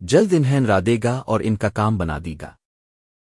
جلد انہیں را دے گا اور ان کا کام بنا دی گا۔